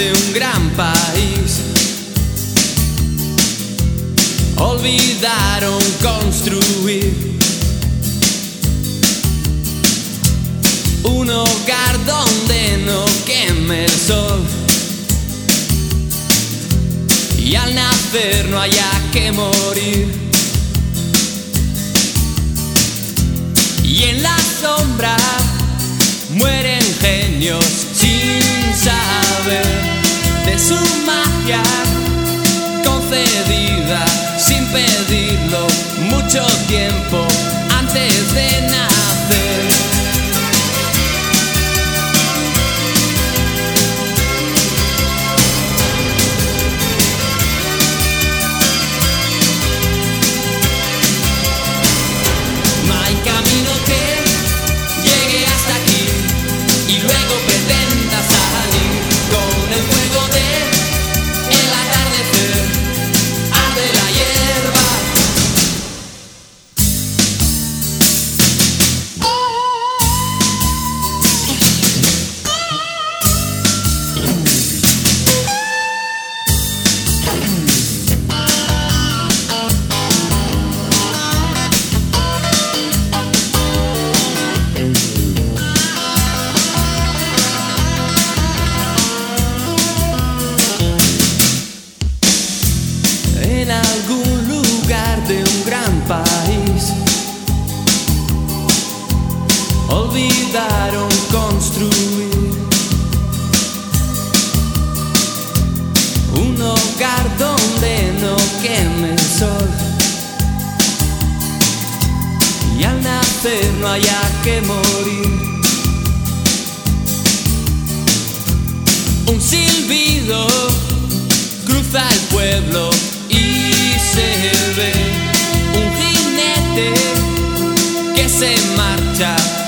de un gran país. Olvidaron construir un hogar donde no queme el sol. Y al nacer no haya que morir. Y en la sombra mueren genios sin saber de su magia concedida sin pedirlo mucho tiempo olvidaron construir un hogar donde no queme el sol y al nacer no haya que morir. Un silbido cruza el pueblo y se ve un jinete que se marcha.